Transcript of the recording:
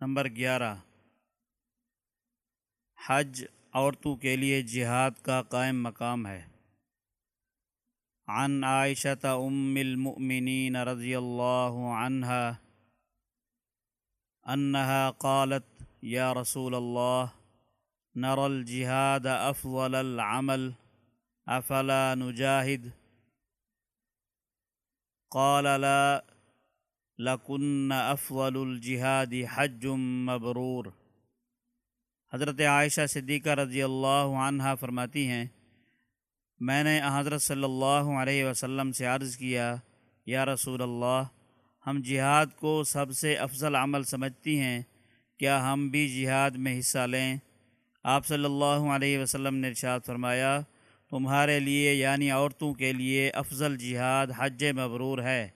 Number گیارہ۔ حج عورتوں کے لیے جہاد کا قائم مقام ہے۔ عن عائشة ام المؤمنين رضی اللہ عنہ انها قالت، یا رسول اللہ، نرى الجهاد افضل العمل، افلا نجاهد قال لا لکن افضل الجہاد حج مبرور۔ حضرت عائشہ صدیقہ رضی اللہ عنہ فرماتی ہیں، میں نے حضرت صلی اللہ علیہ وسلم سے عرض کیا، یا رسول اللہ، ہم جہاد کو سب سے افضل عمل سمجھتی ہیں، کیا ہم بھی جہاد میں حصہ لیں؟ آپ صلی اللہ علیہ وسلم نے ارشاد فرمایا، تمہارے لیے یعنی عورتوں کے لیے افضل جہاد حج مبرور ہے۔